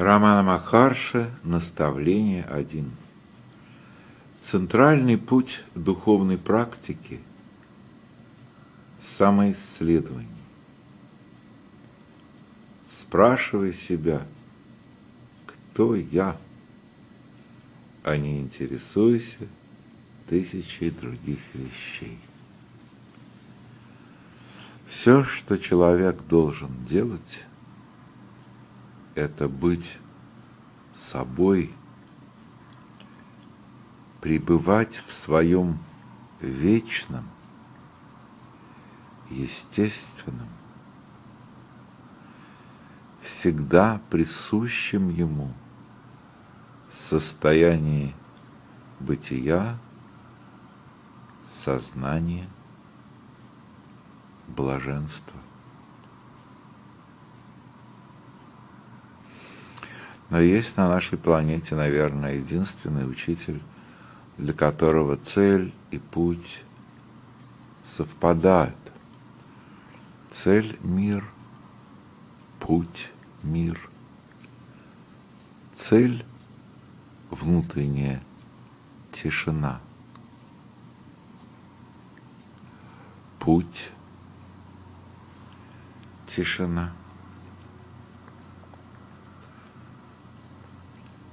Романа Махарша «Наставление 1». Центральный путь духовной практики – самоисследование. Спрашивай себя, кто я, а не интересуйся тысячей других вещей. Все, что человек должен делать – это быть собой, пребывать в своем вечном, естественном, всегда присущем ему состоянии бытия, сознания, блаженства. Но есть на нашей планете, наверное, единственный учитель, для которого цель и путь совпадают. Цель – мир, путь – мир. Цель – внутренняя тишина. Путь – тишина.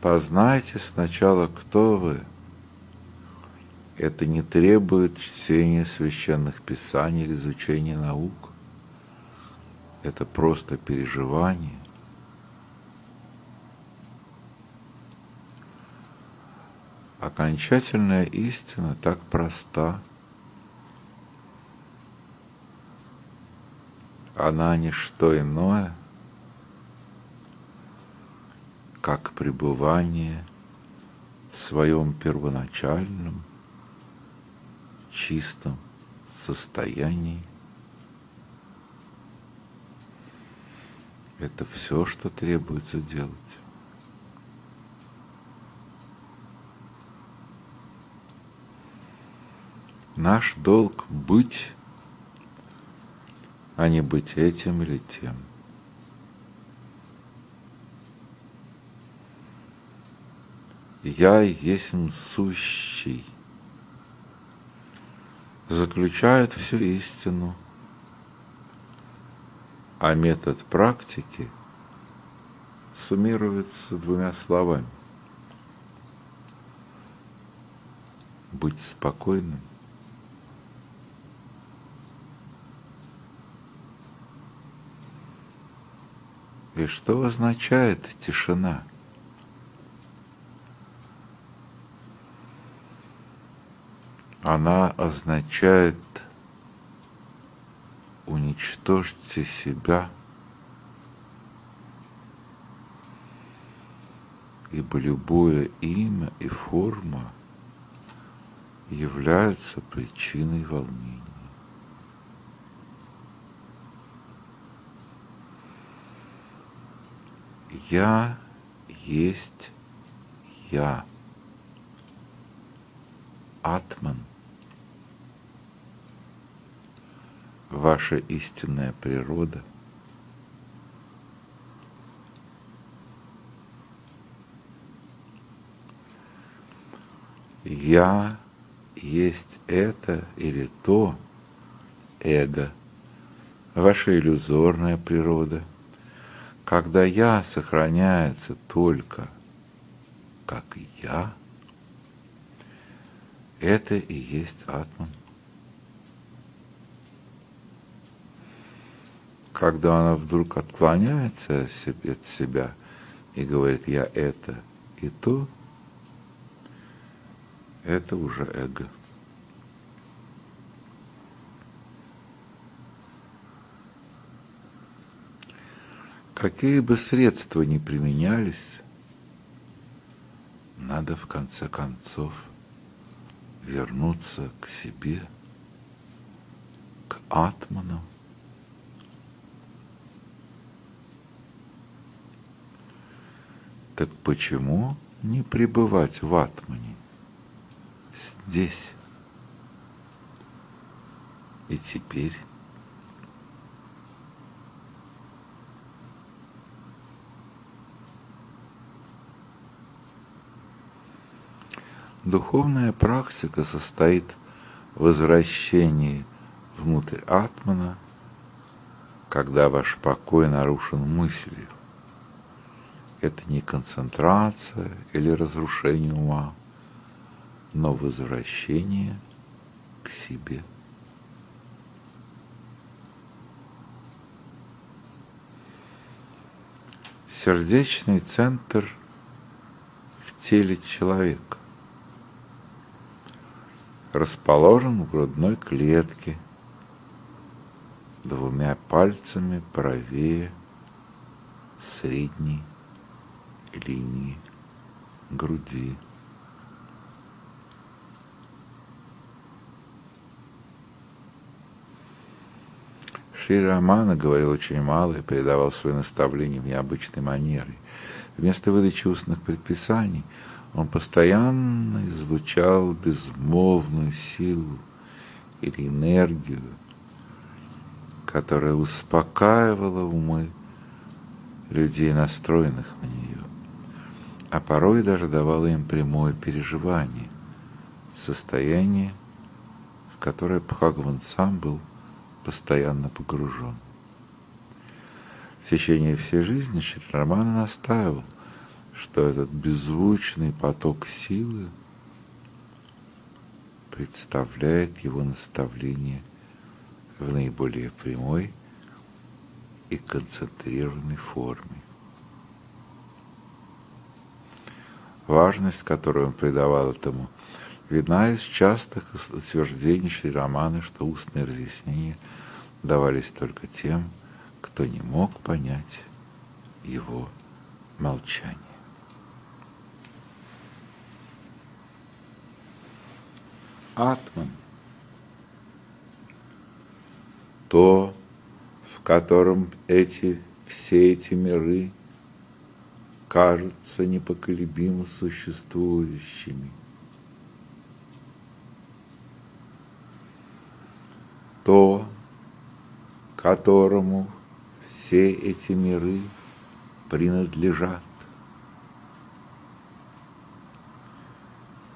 Познайте сначала, кто вы. Это не требует чтения священных писаний или изучения наук. Это просто переживание. Окончательная истина так проста. Она не что иное – как пребывание в своем первоначальном чистом состоянии. Это все, что требуется делать. Наш долг быть, а не быть этим или тем. «Я есмь сущий» заключает всю истину, а метод практики суммируется двумя словами. Быть спокойным. И что означает тишина? Она означает уничтожьте себя, ибо любое имя и форма являются причиной волнения. Я есть я. Атман – ваша истинная природа. Я есть это или то эго, ваша иллюзорная природа. Когда я сохраняется только как я, это и есть атман. Когда она вдруг отклоняется от себя и говорит «я это и то», это уже эго. Какие бы средства ни применялись, надо в конце концов вернуться к себе, к атману, Так почему не пребывать в атмане? Здесь. И теперь... Духовная практика состоит в возвращении внутрь атмана, когда ваш покой нарушен мыслью. Это не концентрация или разрушение ума, но возвращение к себе. Сердечный центр в теле человека расположен в грудной клетке двумя пальцами правее средней линии груди. Шри Рамана говорил очень мало и передавал свои наставления в необычной манере. Вместо выдачи устных предписаний он постоянно излучал безмолвную силу или энергию, которая успокаивала умы людей, настроенных на нее, а порой даже давала им прямое переживание, состояние, в которое Бхагаван сам был постоянно погружен. В течение всей жизни Шри Рамана настаивал, что этот беззвучный поток силы представляет его наставление в наиболее прямой и концентрированной форме. Важность, которую он придавал этому, видна из частых утверждений Шри Романа, что устные разъяснения давались только тем, кто не мог понять его молчание. Атман – то, в котором эти, все эти миры кажутся непоколебимо существующими – то, которому все эти миры принадлежат.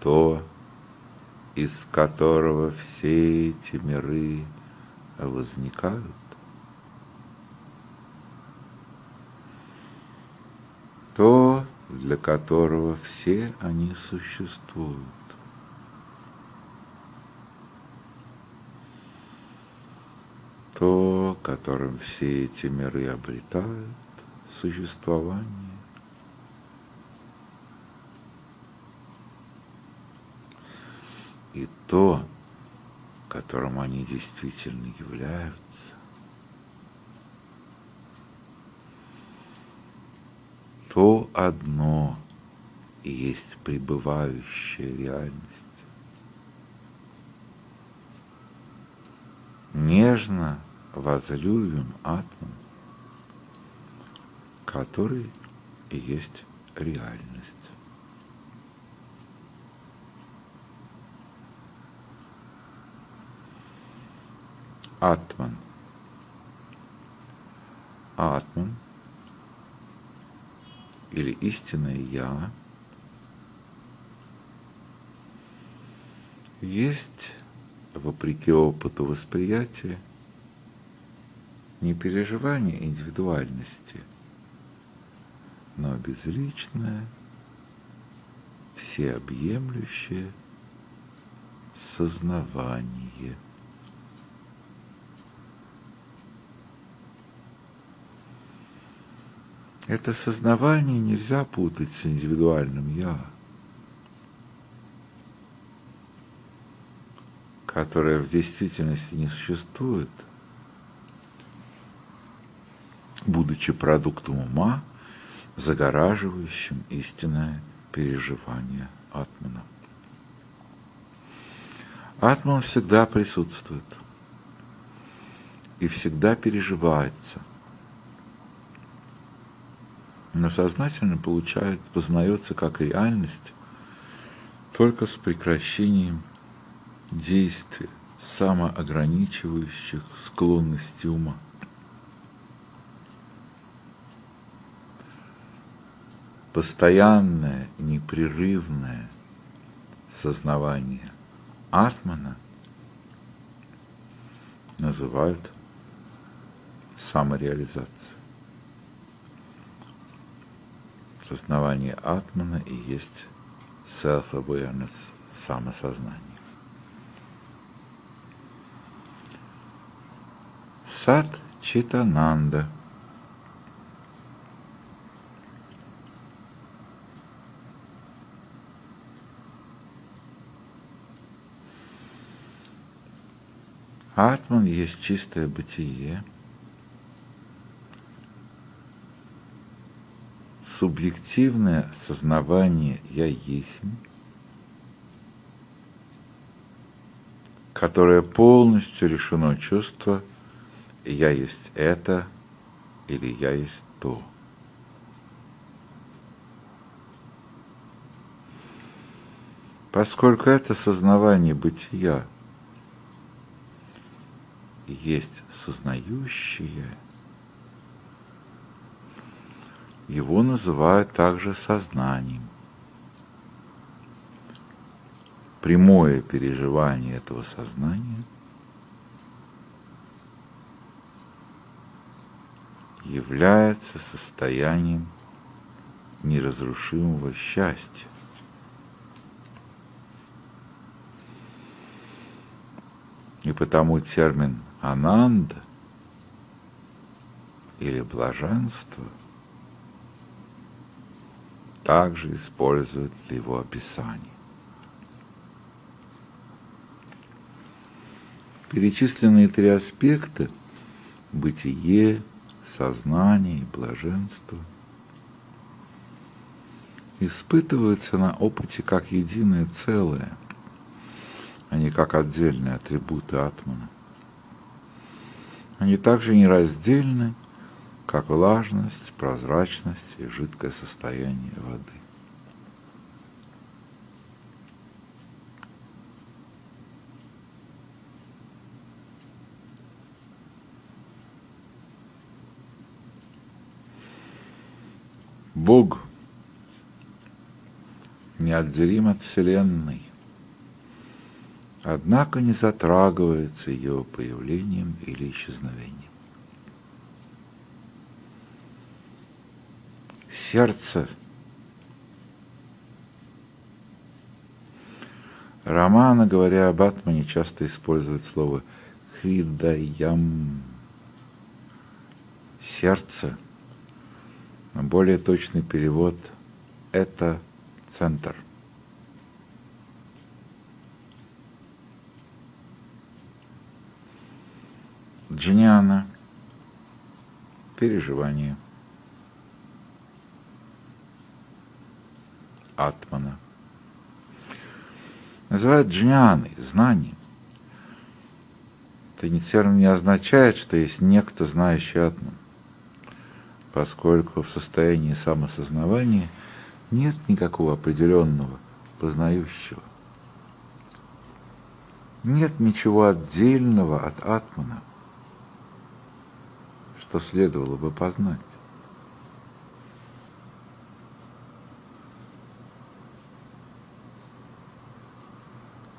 То, из которого все эти миры возникают. То, для которого все они существуют. то, которым все эти миры обретают существование. И то, которым они действительно являются. То одно и есть пребывающая реальность. Нежно возлюбим атман, который и есть реальность. Атман. Атман или истинное Я есть, вопреки опыту восприятия, не переживание индивидуальности, но безличное, всеобъемлющее сознавание. Это сознавание нельзя путать с индивидуальным «я», которое в действительности не существует – будучи продуктом ума, загораживающим истинное переживание атмана. Атман всегда присутствует и всегда переживается, но сознательно получается, познается как реальность только с прекращением действия самоограничивающих склонностей ума. постоянное, непрерывное сознавание атмана называют самореализацией. Сознавание атмана и есть self-awareness, самосознание. Сад Читананда – Атман есть чистое бытие, субъективное сознавание «я есть», которое полностью решено чувство «я есть это» или «я есть то». Поскольку это сознавание бытия – есть сознающее, его называют также сознанием. Прямое переживание этого сознания является состоянием неразрушимого счастья. И потому термин ананда или блаженство также используют для его описания. Перечисленные три аспекта – бытие, сознание и блаженство – испытываются на опыте как единое целое, а не как отдельные атрибуты атмана. Они также нераздельны, как влажность, прозрачность и жидкое состояние воды. Бог неотделим от Вселенной – однако не затрагивается ее появлением или исчезновением. Сердце. Романа, говоря об Атмане, часто использует слово «хридаям» – сердце. Более точный перевод – это центр – Джняна, переживание, Атмана. Называют джняной, знанием. Это не означает, что есть некто, знающий Атман, поскольку в состоянии самосознавания нет никакого определенного познающего. Нет ничего отдельного от Атмана что следовало бы познать.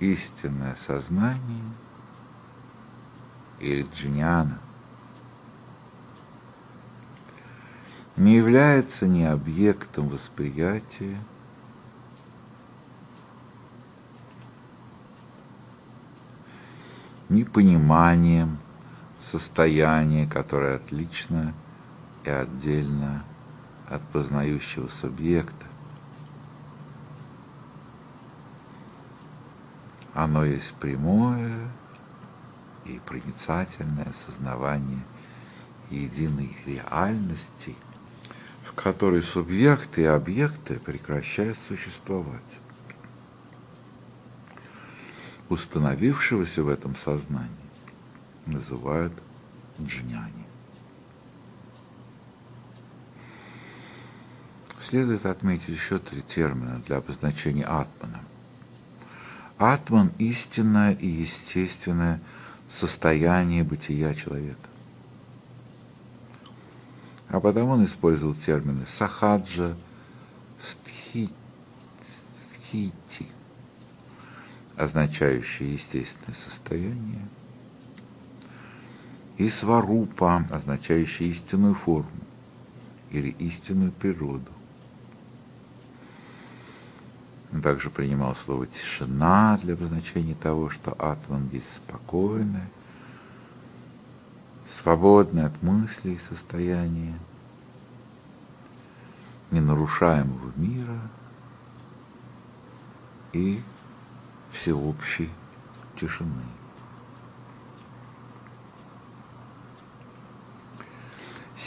Истинное сознание или джняна не является ни объектом восприятия, ни пониманием состояние, которое отлично и отдельно от познающего субъекта. Оно есть прямое и проницательное сознавание единой реальности, в которой субъекты и объекты прекращают существовать. Установившегося в этом сознании называют джняни. Следует отметить еще три термина для обозначения атмана. Атман – истинное и естественное состояние бытия человека. А потому он использовал термины сахаджа, стхити, означающее естественное состояние, и сварупа, означающее истинную форму или истинную природу. Он также принимал слово «тишина» для обозначения того, что атман есть спокойное, свободное от мыслей состояние, ненарушаемого мира и всеобщей тишины.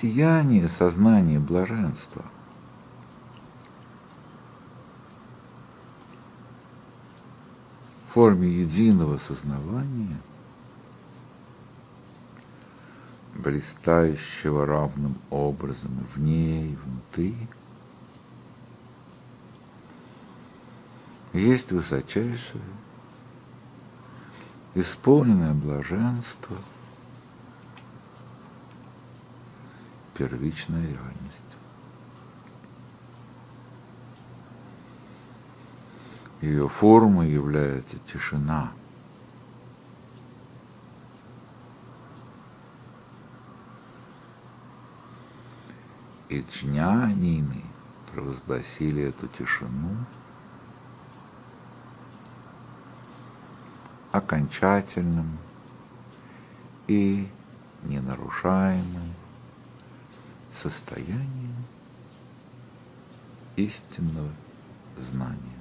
Сияние сознания блаженства – форме единого сознавания, блистающего равным образом вне и внутри, есть высочайшее, исполненное блаженство, первичная реальность. Ее формой является тишина. И джнянины провозгласили эту тишину окончательным и ненарушаемым состоянием истинного знания.